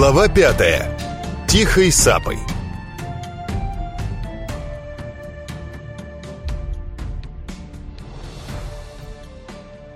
Глава пятая. Тихой сапой.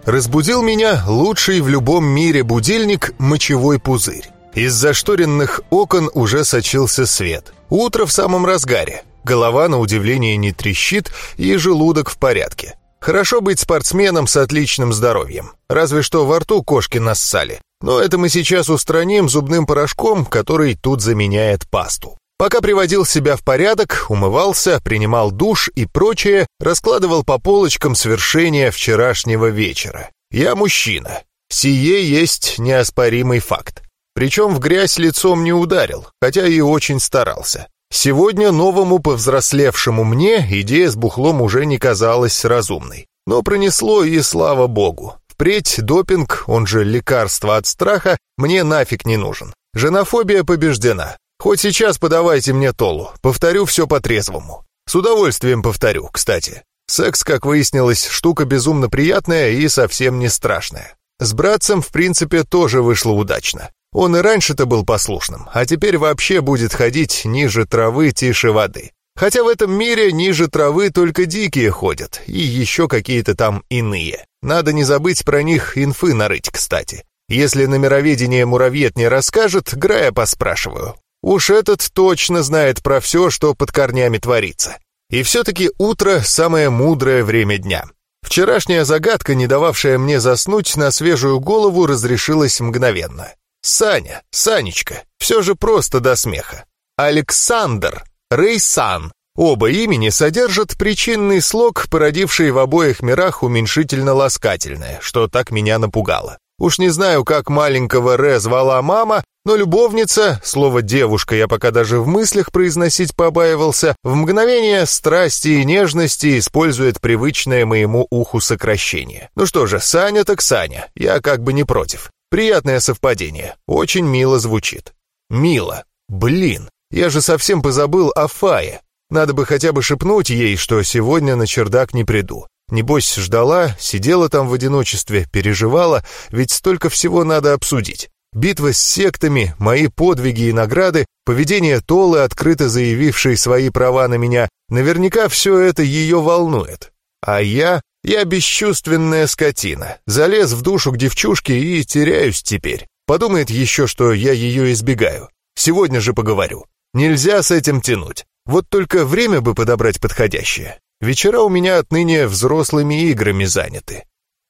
Разбудил меня лучший в любом мире будильник «Мочевой пузырь». Из зашторенных окон уже сочился свет. Утро в самом разгаре. Голова, на удивление, не трещит, и желудок в порядке. Хорошо быть спортсменом с отличным здоровьем. Разве что во рту кошки нассали. Но это мы сейчас устраним зубным порошком, который тут заменяет пасту. Пока приводил себя в порядок, умывался, принимал душ и прочее, раскладывал по полочкам свершения вчерашнего вечера. Я мужчина. Сие есть неоспоримый факт. Причем в грязь лицом не ударил, хотя и очень старался. Сегодня новому повзрослевшему мне идея с бухлом уже не казалась разумной. Но пронесло и слава богу. Впредь допинг, он же лекарство от страха, мне нафиг не нужен. Женофобия побеждена. Хоть сейчас подавайте мне толу, повторю все по-трезвому. С удовольствием повторю, кстати. Секс, как выяснилось, штука безумно приятная и совсем не страшная. С братцем, в принципе, тоже вышло удачно. Он и раньше-то был послушным, а теперь вообще будет ходить ниже травы, тише воды. Хотя в этом мире ниже травы только дикие ходят, и еще какие-то там иные. Надо не забыть про них инфы нарыть, кстати. Если на мироведение муравьед не расскажет, Грая поспрашиваю. Уж этот точно знает про все, что под корнями творится. И все-таки утро — самое мудрое время дня. Вчерашняя загадка, не дававшая мне заснуть на свежую голову, разрешилась мгновенно. Саня, Санечка, все же просто до смеха. Александр, Рейсан. Оба имени содержат причинный слог, породивший в обоих мирах уменьшительно-ласкательное, что так меня напугало. Уж не знаю, как маленького Ре звала мама, но любовница, слово «девушка» я пока даже в мыслях произносить побаивался, в мгновение страсти и нежности использует привычное моему уху сокращение. Ну что же, Саня так Саня, я как бы не против. Приятное совпадение. Очень мило звучит. Мило. Блин, я же совсем позабыл о Фае. Надо бы хотя бы шепнуть ей, что сегодня на чердак не приду. Небось, ждала, сидела там в одиночестве, переживала, ведь столько всего надо обсудить. Битва с сектами, мои подвиги и награды, поведение Толы, открыто заявившей свои права на меня, наверняка все это ее волнует. А я я бесчувственная скотина. Залез в душу к девчушке и теряюсь теперь. Подумает еще, что я ее избегаю. Сегодня же поговорю. Нельзя с этим тянуть. Вот только время бы подобрать подходящее. Вечера у меня отныне взрослыми играми заняты.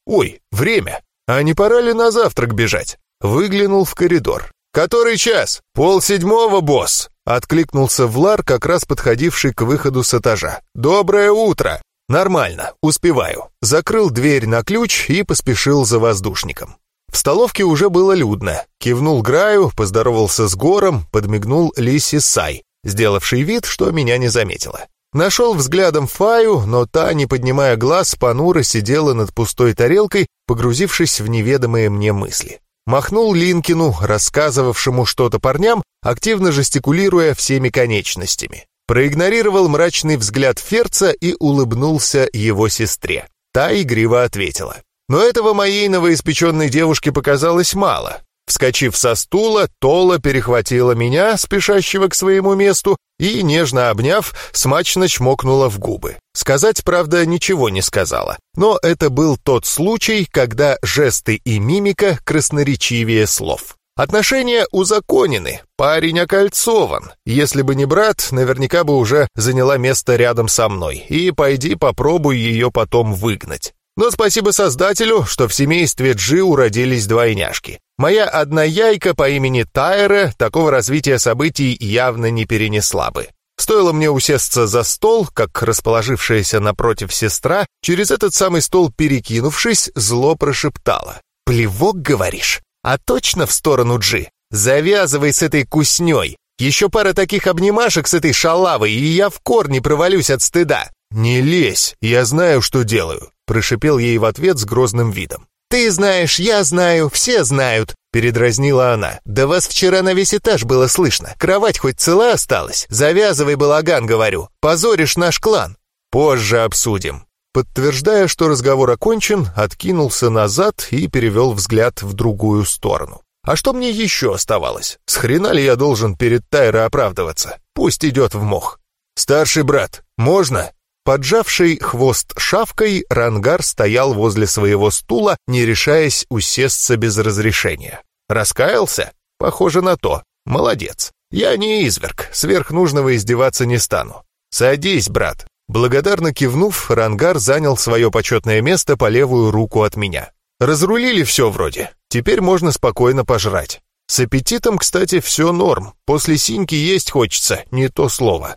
Ой, время. А не пора ли на завтрак бежать? Выглянул в коридор. «Который час? Пол седьмого, босс!» Откликнулся Влар, как раз подходивший к выходу с этажа. «Доброе утро!» «Нормально, успеваю». Закрыл дверь на ключ и поспешил за воздушником. В столовке уже было людно. Кивнул Граю, поздоровался с Гором, подмигнул Лисе Сай, сделавший вид, что меня не заметила. Нашел взглядом Фаю, но та, не поднимая глаз, понуро сидела над пустой тарелкой, погрузившись в неведомые мне мысли. Махнул Линкину, рассказывавшему что-то парням, активно жестикулируя всеми конечностями. Проигнорировал мрачный взгляд Ферца и улыбнулся его сестре. Та игриво ответила. Но этого моей новоиспеченной девушке показалось мало. Вскочив со стула, Тола перехватила меня, спешащего к своему месту, и, нежно обняв, смачно чмокнула в губы. Сказать, правда, ничего не сказала. Но это был тот случай, когда жесты и мимика красноречивее слов. Отношения узаконены, парень окольцован. Если бы не брат, наверняка бы уже заняла место рядом со мной. И пойди попробуй ее потом выгнать. Но спасибо создателю, что в семействе Джи уродились двойняшки. Моя одна яйка по имени Тайра такого развития событий явно не перенесла бы. Стоило мне усесться за стол, как расположившаяся напротив сестра, через этот самый стол перекинувшись, зло прошептала. «Плевок, говоришь? А точно в сторону Джи. Завязывай с этой кусней. Еще пара таких обнимашек с этой шалавой, и я в корне провалюсь от стыда. «Не лезь, я знаю, что делаю», — прошипел ей в ответ с грозным видом. «Ты знаешь, я знаю, все знают», — передразнила она. «Да вас вчера на весь этаж было слышно. Кровать хоть цела осталась? Завязывай балаган, говорю. Позоришь наш клан». «Позже обсудим», Подтверждая, что разговор окончен, откинулся назад и перевел взгляд в другую сторону. А что мне еще оставалось? С хрена ли я должен перед Тайро оправдываться? Пусть идет в мох. «Старший брат, можно?» Поджавший хвост шавкой, Рангар стоял возле своего стула, не решаясь усесться без разрешения. Раскаялся? Похоже на то. Молодец. Я не изверг, сверх нужного издеваться не стану. Садись, брат. Благодарно кивнув, Рангар занял свое почетное место по левую руку от меня. Разрулили все вроде. Теперь можно спокойно пожрать. С аппетитом, кстати, все норм. После синьки есть хочется, не то слово.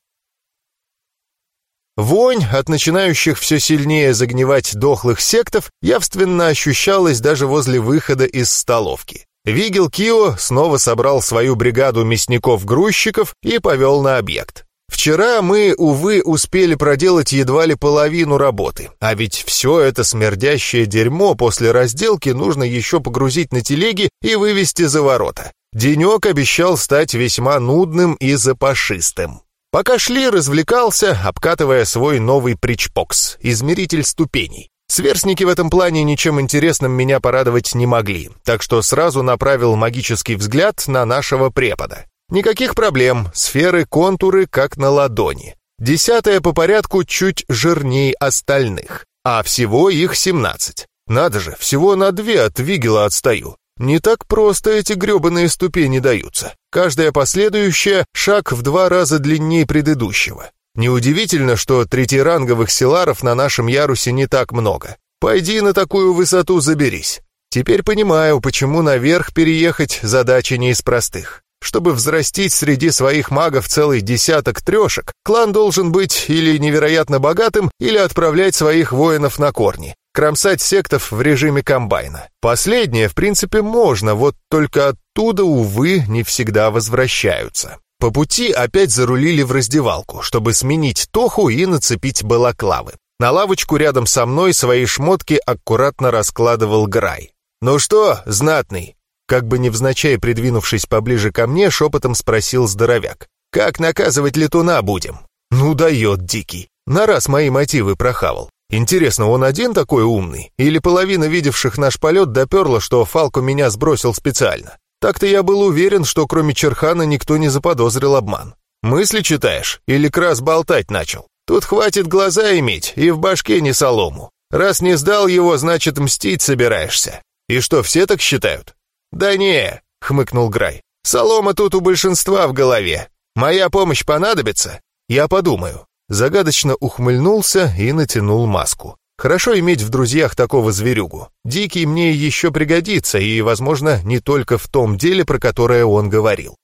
Вонь от начинающих все сильнее загнивать дохлых сектов явственно ощущалась даже возле выхода из столовки. Вигел Кио снова собрал свою бригаду мясников-грузчиков и повел на объект. Вчера мы, увы, успели проделать едва ли половину работы, а ведь все это смердящее дерьмо после разделки нужно еще погрузить на телеги и вывести за ворота. Денек обещал стать весьма нудным и запашистым. Пока шли, развлекался, обкатывая свой новый причпокс, измеритель ступеней. Сверстники в этом плане ничем интересным меня порадовать не могли, так что сразу направил магический взгляд на нашего препода. Никаких проблем, сферы, контуры как на ладони. Десятая по порядку чуть жирней остальных, а всего их семнадцать. Надо же, всего на две от Вигела отстаю. Не так просто эти гребаные ступени даются. Каждая последующая — шаг в два раза длиннее предыдущего. Неудивительно, что третьеранговых селаров на нашем ярусе не так много. Пойди на такую высоту заберись. Теперь понимаю, почему наверх переехать задача не из простых. Чтобы взрастить среди своих магов целый десяток трешек, клан должен быть или невероятно богатым, или отправлять своих воинов на корни кромсать сектов в режиме комбайна. Последнее, в принципе, можно, вот только оттуда, увы, не всегда возвращаются. По пути опять зарулили в раздевалку, чтобы сменить Тоху и нацепить балаклавы. На лавочку рядом со мной свои шмотки аккуратно раскладывал Грай. «Ну что, знатный?» Как бы невзначай придвинувшись поближе ко мне, шепотом спросил здоровяк. «Как наказывать летуна будем?» «Ну дает дикий. На раз мои мотивы прохавал. Интересно, он один такой умный? Или половина видевших наш полет доперла, что Фалку меня сбросил специально? Так-то я был уверен, что кроме Черхана никто не заподозрил обман. Мысли читаешь? Или крас болтать начал? Тут хватит глаза иметь и в башке не солому. Раз не сдал его, значит мстить собираешься. И что, все так считают? Да не, хмыкнул Грай. Солома тут у большинства в голове. Моя помощь понадобится? Я подумаю. Загадочно ухмыльнулся и натянул маску. Хорошо иметь в друзьях такого зверюгу. Дикий мне еще пригодится, и, возможно, не только в том деле, про которое он говорил.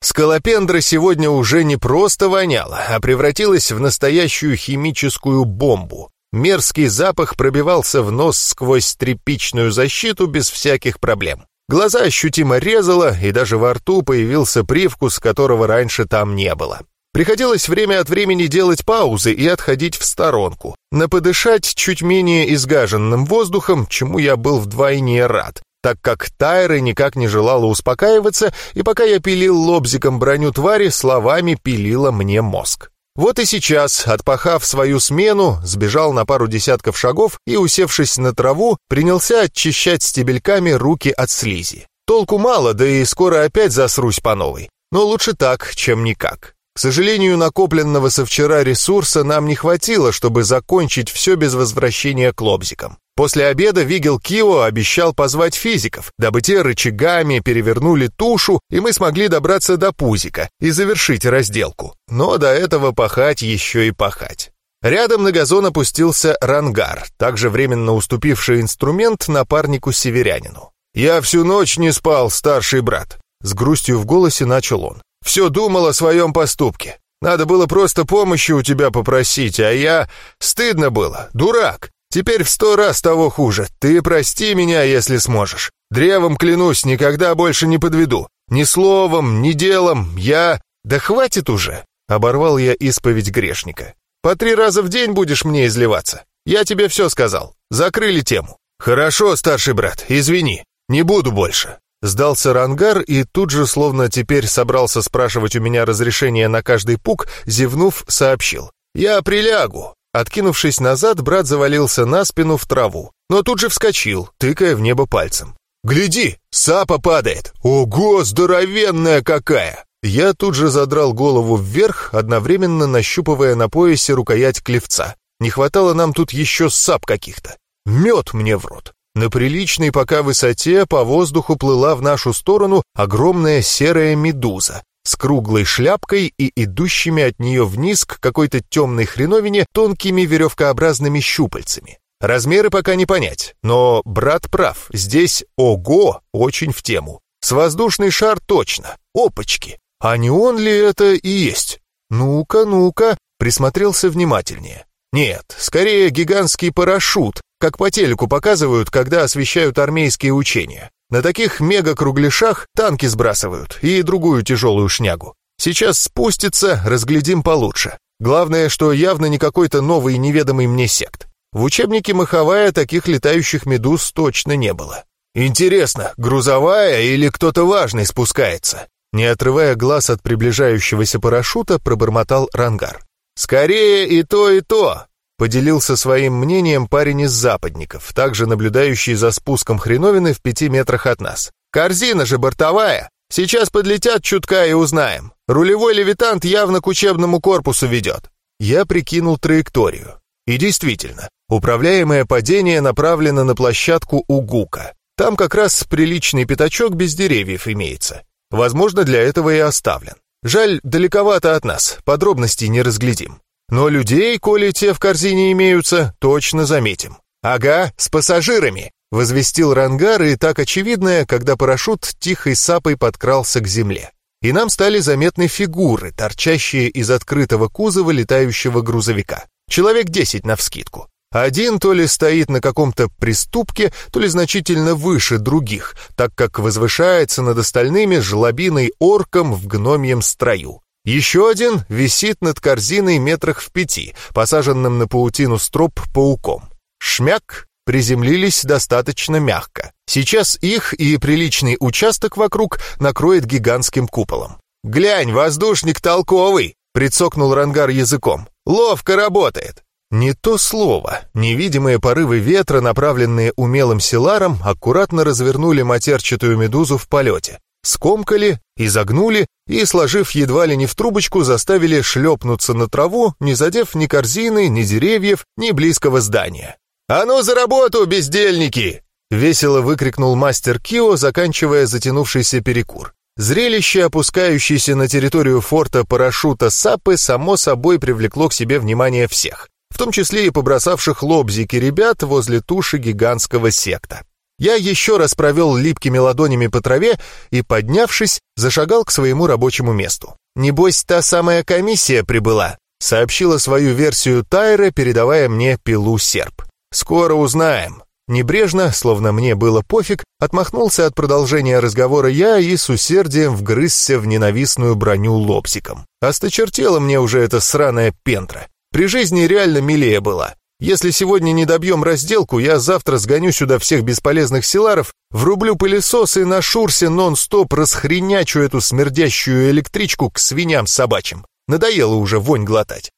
Скалопендра сегодня уже не просто воняла, а превратилась в настоящую химическую бомбу. Мерзкий запах пробивался в нос сквозь тряпичную защиту без всяких проблем. Глаза ощутимо резало, и даже во рту появился привкус, которого раньше там не было. Приходилось время от времени делать паузы и отходить в сторонку, наподышать чуть менее изгаженным воздухом, чему я был вдвойне рад, так как Тайра никак не желала успокаиваться, и пока я пилил лобзиком броню твари, словами пилила мне мозг. Вот и сейчас, отпахав свою смену, сбежал на пару десятков шагов и, усевшись на траву, принялся очищать стебельками руки от слизи. Толку мало, да и скоро опять засрусь по новой. Но лучше так, чем никак. К сожалению, накопленного со вчера ресурса нам не хватило, чтобы закончить все без возвращения к лобзикам. После обеда Вигел Кио обещал позвать физиков, дабы те рычагами перевернули тушу, и мы смогли добраться до пузика и завершить разделку. Но до этого пахать еще и пахать. Рядом на газон опустился рангар, также временно уступивший инструмент напарнику-северянину. «Я всю ночь не спал, старший брат», — с грустью в голосе начал он. Все думал о своем поступке. Надо было просто помощи у тебя попросить, а я... Стыдно было, дурак. Теперь в сто раз того хуже. Ты прости меня, если сможешь. Древом клянусь, никогда больше не подведу. Ни словом, ни делом. Я... Да хватит уже!» Оборвал я исповедь грешника. «По три раза в день будешь мне изливаться. Я тебе все сказал. Закрыли тему». «Хорошо, старший брат, извини. Не буду больше». Сдался рангар и тут же, словно теперь собрался спрашивать у меня разрешение на каждый пук, зевнув, сообщил. «Я прилягу». Откинувшись назад, брат завалился на спину в траву, но тут же вскочил, тыкая в небо пальцем. Гляди, сапа падает! Ого, здоровенная какая!» Я тут же задрал голову вверх, одновременно нащупывая на поясе рукоять клевца. Не хватало нам тут еще сап каких-то. Мед мне в рот. На приличной пока высоте по воздуху плыла в нашу сторону огромная серая медуза с круглой шляпкой и идущими от нее вниз к какой-то темной хреновине тонкими веревкообразными щупальцами. Размеры пока не понять, но брат прав, здесь ого очень в тему. С воздушный шар точно, опачки. А не он ли это и есть? Ну-ка, ну-ка, присмотрелся внимательнее. Нет, скорее гигантский парашют, как по телеку показывают, когда освещают армейские учения. На таких мега-кругляшах танки сбрасывают и другую тяжелую шнягу. Сейчас спустится, разглядим получше. Главное, что явно не какой-то новый неведомый мне сект. В учебнике Маховая таких летающих медуз точно не было. Интересно, грузовая или кто-то важный спускается? Не отрывая глаз от приближающегося парашюта, пробормотал Рангар. «Скорее и то, и то!» Поделился своим мнением парень из западников, также наблюдающий за спуском хреновины в пяти метрах от нас. «Корзина же бортовая! Сейчас подлетят чутка и узнаем. Рулевой левитант явно к учебному корпусу ведет». Я прикинул траекторию. И действительно, управляемое падение направлено на площадку Угука. Там как раз приличный пятачок без деревьев имеется. Возможно, для этого и оставлен. Жаль, далековато от нас, подробностей не разглядим. Но людей, коли те в корзине имеются, точно заметим. «Ага, с пассажирами!» — возвестил Рангар, и так очевидное, когда парашют тихой сапой подкрался к земле. И нам стали заметны фигуры, торчащие из открытого кузова летающего грузовика. Человек десять навскидку. Один то ли стоит на каком-то приступке, то ли значительно выше других, так как возвышается над остальными жлобиной орком в гномьем строю. Еще один висит над корзиной метрах в пяти, посаженным на паутину строп пауком. Шмяк приземлились достаточно мягко. Сейчас их и приличный участок вокруг накроет гигантским куполом. «Глянь, воздушник толковый!» — прицокнул Рангар языком. «Ловко работает!» Не то слово. Невидимые порывы ветра, направленные умелым силаром, аккуратно развернули матерчатую медузу в полете скомкали, изогнули и, сложив едва ли не в трубочку, заставили шлепнуться на траву, не задев ни корзины, ни деревьев, ни близкого здания. «А ну за работу, бездельники!» — весело выкрикнул мастер Кио, заканчивая затянувшийся перекур. Зрелище, опускающееся на территорию форта парашюта Сапы, само собой привлекло к себе внимание всех, в том числе и побросавших лобзики ребят возле туши гигантского секта. Я еще раз провел липкими ладонями по траве и, поднявшись, зашагал к своему рабочему месту. «Небось, та самая комиссия прибыла», — сообщила свою версию Тайра, передавая мне пилу-серп. «Скоро узнаем». Небрежно, словно мне было пофиг, отмахнулся от продолжения разговора я и с усердием вгрызся в ненавистную броню лобзиком. Осточертела мне уже эта сраная пентра. При жизни реально милее была. Если сегодня не добьем разделку, я завтра сгоню сюда всех бесполезных силаров, врублю пылесос и на шурсе нон-стоп расхренячу эту смердящую электричку к свиням собачьим. Надоело уже вонь глотать.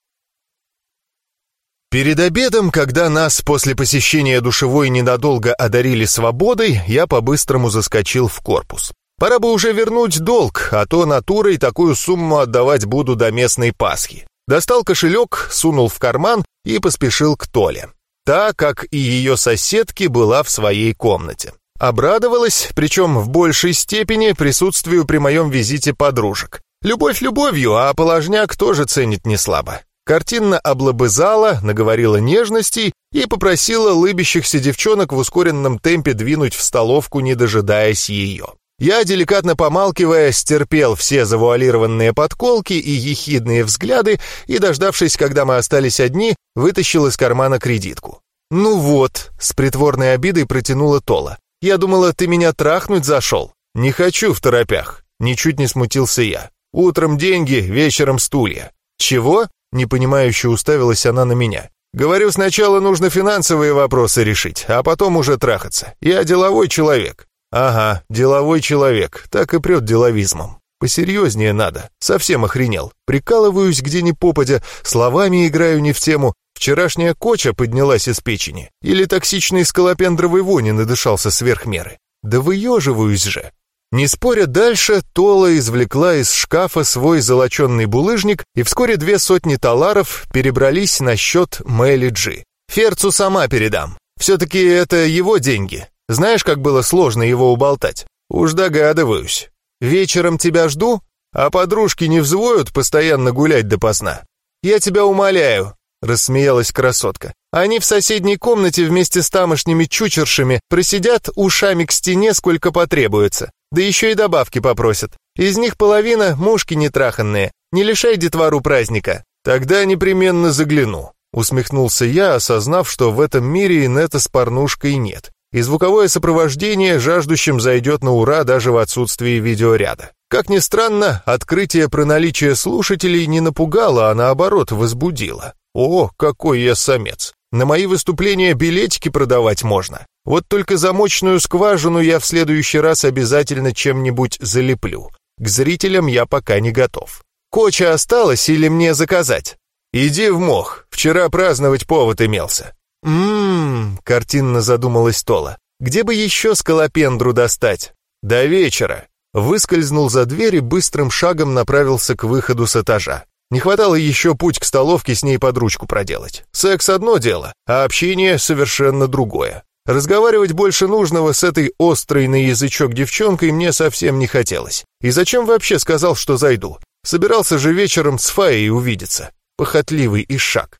Перед обедом, когда нас после посещения душевой ненадолго одарили свободой, я по-быстрому заскочил в корпус. Пора бы уже вернуть долг, а то натурой такую сумму отдавать буду до местной Пасхи. Достал кошелек, сунул в карман и поспешил к Толе. Та, как и ее соседки, была в своей комнате. Обрадовалась, причем в большей степени, присутствию при моем визите подружек. Любовь любовью, а положняк тоже ценит не слабо. Картинно облобызала, наговорила нежностей и попросила лыбящихся девчонок в ускоренном темпе двинуть в столовку, не дожидаясь ее. Я, деликатно помалкивая, стерпел все завуалированные подколки и ехидные взгляды и, дождавшись, когда мы остались одни, вытащил из кармана кредитку. «Ну вот», — с притворной обидой протянула Тола. «Я думала, ты меня трахнуть зашел». «Не хочу в торопях», — ничуть не смутился я. «Утром деньги, вечером стулья». «Чего?» — непонимающе уставилась она на меня. «Говорю, сначала нужно финансовые вопросы решить, а потом уже трахаться. Я деловой человек». «Ага, деловой человек, так и прет деловизмом. Посерьезнее надо, совсем охренел. Прикалываюсь где ни попадя, словами играю не в тему. Вчерашняя коча поднялась из печени. Или токсичный скалопендровой вони надышался сверх меры. Да выеживаюсь же. Не споря дальше, Тола извлекла из шкафа свой золоченный булыжник, и вскоре две сотни таларов перебрались на счет Мэли Джи. Ферцу сама передам. Все-таки это его деньги. Знаешь, как было сложно его уболтать? Уж догадываюсь. Вечером тебя жду, а подружки не взвоют постоянно гулять допоздна. Я тебя умоляю, рассмеялась красотка. Они в соседней комнате вместе с тамошними чучершами просидят ушами к стене сколько потребуется. Да еще и добавки попросят. Из них половина мушки нетраханные. Не лишай детвору праздника. Тогда непременно загляну. Усмехнулся я, осознав, что в этом мире инета с порнушкой нет. И звуковое сопровождение жаждущим зайдет на ура даже в отсутствии видеоряда. Как ни странно, открытие про наличие слушателей не напугало, а наоборот возбудило. О, какой я самец! На мои выступления билетики продавать можно. Вот только замочную скважину я в следующий раз обязательно чем-нибудь залеплю. К зрителям я пока не готов. Коча осталось или мне заказать? Иди в мох, вчера праздновать повод имелся. Ммм, картинно задумалась Тола. Где бы еще скалопендру достать? До вечера. Выскользнул за дверь и быстрым шагом направился к выходу с этажа. Не хватало еще путь к столовке с ней под ручку проделать. Секс одно дело, а общение совершенно другое. Разговаривать больше нужного с этой острой на язычок девчонкой мне совсем не хотелось. И зачем вообще сказал, что зайду? Собирался же вечером с Фаей увидеться. Похотливый ишак.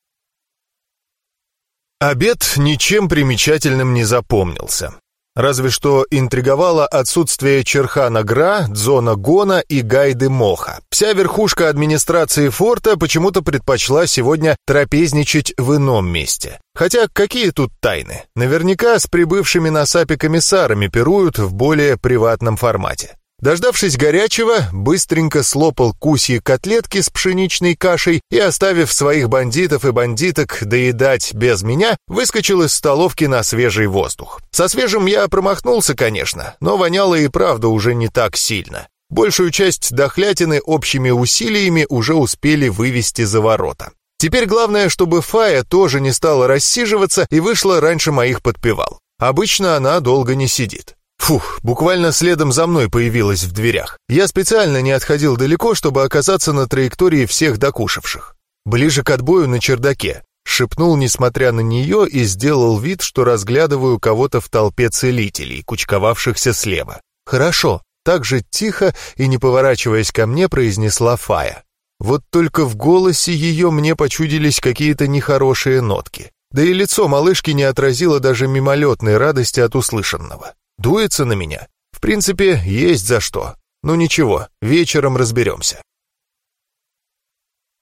Обед ничем примечательным не запомнился. Разве что интриговало отсутствие Черхана Гра, Дзона Гона и Гайды Моха. Вся верхушка администрации форта почему-то предпочла сегодня трапезничать в ином месте. Хотя какие тут тайны? Наверняка с прибывшими на САПе комиссарами пируют в более приватном формате. Дождавшись горячего, быстренько слопал кусьи котлетки с пшеничной кашей и, оставив своих бандитов и бандиток доедать без меня, выскочил из столовки на свежий воздух. Со свежим я промахнулся, конечно, но воняло и правда уже не так сильно. Большую часть дохлятины общими усилиями уже успели вывести за ворота. Теперь главное, чтобы Фая тоже не стала рассиживаться и вышла раньше моих подпевал. Обычно она долго не сидит. Фух, буквально следом за мной появилась в дверях. Я специально не отходил далеко, чтобы оказаться на траектории всех докушавших. Ближе к отбою на чердаке. Шепнул, несмотря на нее, и сделал вид, что разглядываю кого-то в толпе целителей, кучковавшихся слева. «Хорошо», так же тихо и не поворачиваясь ко мне, произнесла Фая. Вот только в голосе ее мне почудились какие-то нехорошие нотки. Да и лицо малышки не отразило даже мимолетной радости от услышанного. Дуется на меня. В принципе, есть за что. Ну ничего, вечером разберемся.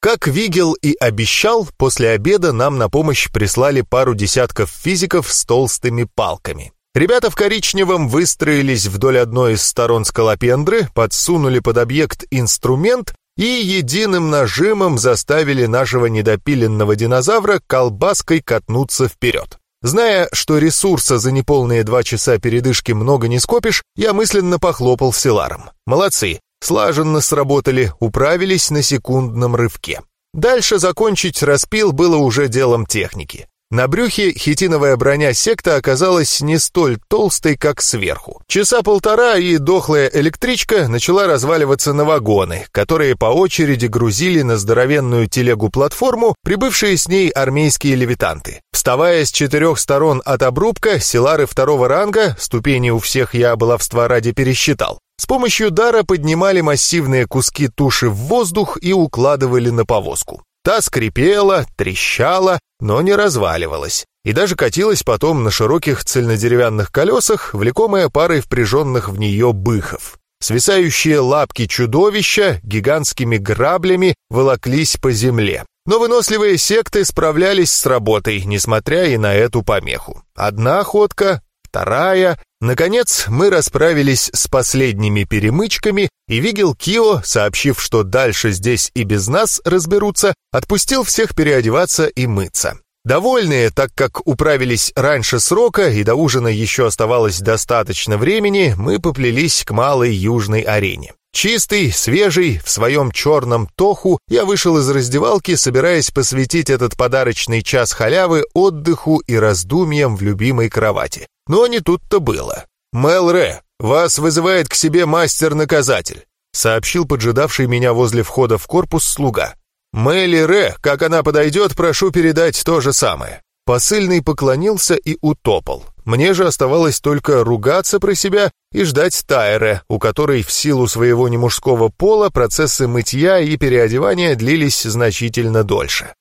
Как Вигел и обещал, после обеда нам на помощь прислали пару десятков физиков с толстыми палками. Ребята в коричневом выстроились вдоль одной из сторон скалопендры, подсунули под объект инструмент и единым нажимом заставили нашего недопиленного динозавра колбаской катнуться вперед. Зная, что ресурса за неполные два часа передышки много не скопишь, я мысленно похлопал Силаром. Молодцы, слаженно сработали, управились на секундном рывке. Дальше закончить распил было уже делом техники. На брюхе хитиновая броня секта оказалась не столь толстой, как сверху. Часа полтора и дохлая электричка начала разваливаться на вагоны, которые по очереди грузили на здоровенную телегу-платформу прибывшие с ней армейские левитанты. Вставая с четырех сторон от обрубка, селары второго ранга, ступени у всех я баловства ради пересчитал, с помощью дара поднимали массивные куски туши в воздух и укладывали на повозку. Та скрипела, трещала, но не разваливалась, и даже катилась потом на широких цельнодеревянных колесах, влекомая парой впряженных в нее быхов. Свисающие лапки чудовища гигантскими граблями волоклись по земле. Но выносливые секты справлялись с работой, несмотря и на эту помеху. Одна ходка, вторая, Наконец, мы расправились с последними перемычками, и Вигел Кио, сообщив, что дальше здесь и без нас разберутся, отпустил всех переодеваться и мыться. Довольные, так как управились раньше срока и до ужина еще оставалось достаточно времени, мы поплелись к малой южной арене. Чистый, свежий, в своем черном тоху, я вышел из раздевалки, собираясь посвятить этот подарочный час халявы отдыху и раздумьям в любимой кровати. Но не тут-то было. «Мел Ре, вас вызывает к себе мастер-наказатель», сообщил поджидавший меня возле входа в корпус слуга. «Мэли Ре, как она подойдет, прошу передать то же самое». Посыльный поклонился и утопал. Мне же оставалось только ругаться про себя и ждать Тайре, у которой в силу своего немужского пола процессы мытья и переодевания длились значительно дольше.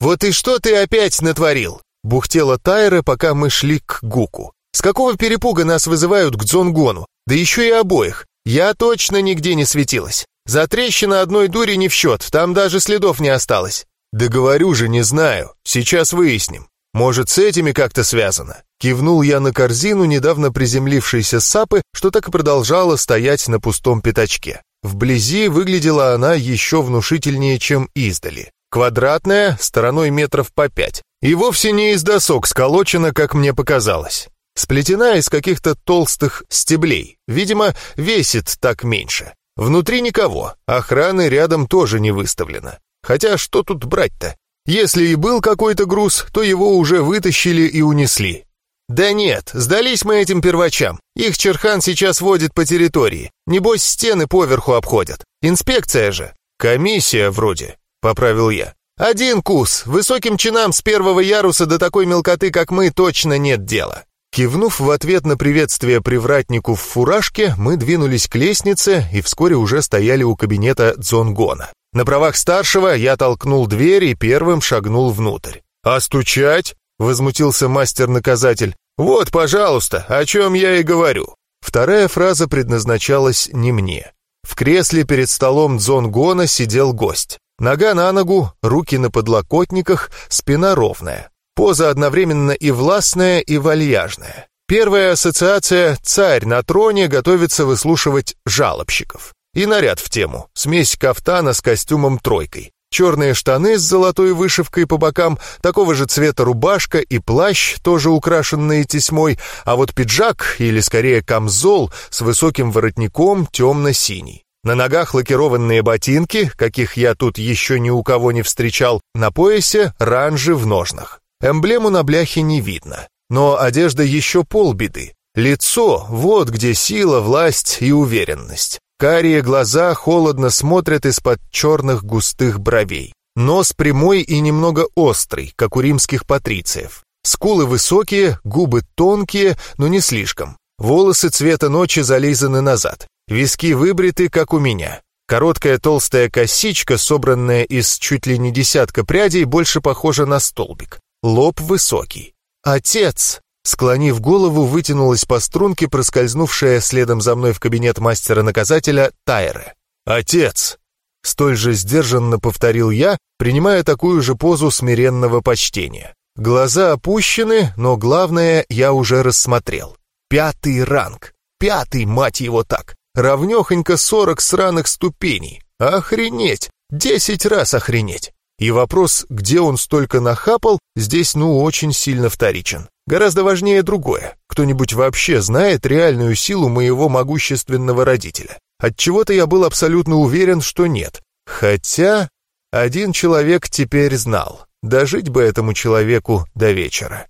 «Вот и что ты опять натворил?» — бухтела Тайра, пока мы шли к Гуку. «С какого перепуга нас вызывают к Дзонгону? Да еще и обоих. Я точно нигде не светилась. За трещина одной дури не в счет, там даже следов не осталось». «Да говорю же, не знаю. Сейчас выясним. Может, с этими как-то связано?» Кивнул я на корзину недавно приземлившейся сапы, что так и продолжала стоять на пустом пятачке. Вблизи выглядела она еще внушительнее, чем издали. Квадратная, стороной метров по пять. И вовсе не из досок сколочена, как мне показалось. Сплетена из каких-то толстых стеблей. Видимо, весит так меньше. Внутри никого, охраны рядом тоже не выставлено. Хотя что тут брать-то? Если и был какой-то груз, то его уже вытащили и унесли. Да нет, сдались мы этим первачам. Их Черхан сейчас водит по территории. Небось, стены поверху обходят. Инспекция же. Комиссия вроде, поправил я. Один кус. Высоким чинам с первого яруса до такой мелкоты, как мы, точно нет дела. Кивнув в ответ на приветствие привратнику в фуражке, мы двинулись к лестнице и вскоре уже стояли у кабинета Дзонгона. На правах старшего я толкнул дверь и первым шагнул внутрь. «А стучать?» — возмутился мастер-наказатель. «Вот, пожалуйста, о чем я и говорю». Вторая фраза предназначалась не мне. В кресле перед столом Дзонгона сидел гость. Нога на ногу, руки на подлокотниках, спина ровная. Поза одновременно и властная, и вальяжная. Первая ассоциация «Царь на троне» готовится выслушивать жалобщиков. И наряд в тему. Смесь кафтана с костюмом тройкой. Черные штаны с золотой вышивкой по бокам, такого же цвета рубашка и плащ, тоже украшенные тесьмой, а вот пиджак, или скорее камзол, с высоким воротником темно-синий. На ногах лакированные ботинки, каких я тут еще ни у кого не встречал, на поясе ранжи в ножнах. Эмблему на бляхе не видно. Но одежда еще полбеды. Лицо — вот где сила, власть и уверенность. Карие глаза холодно смотрят из-под черных густых бровей. Нос прямой и немного острый, как у римских патрициев. Скулы высокие, губы тонкие, но не слишком. Волосы цвета ночи зализаны назад. Виски выбриты, как у меня. Короткая толстая косичка, собранная из чуть ли не десятка прядей, больше похожа на столбик. Лоб высокий. «Отец!» Склонив голову, вытянулась по струнке, проскользнувшая следом за мной в кабинет мастера-наказателя Тайре. «Отец!» Столь же сдержанно повторил я, принимая такую же позу смиренного почтения. Глаза опущены, но главное я уже рассмотрел. Пятый ранг. Пятый, мать его так. Равнехонько сорок сраных ступеней. Охренеть! Десять раз охренеть! И вопрос, где он столько нахапал, здесь ну очень сильно вторичен. Гораздо важнее другое. Кто-нибудь вообще знает реальную силу моего могущественного родителя? Отчего-то я был абсолютно уверен, что нет. Хотя один человек теперь знал. Дожить бы этому человеку до вечера.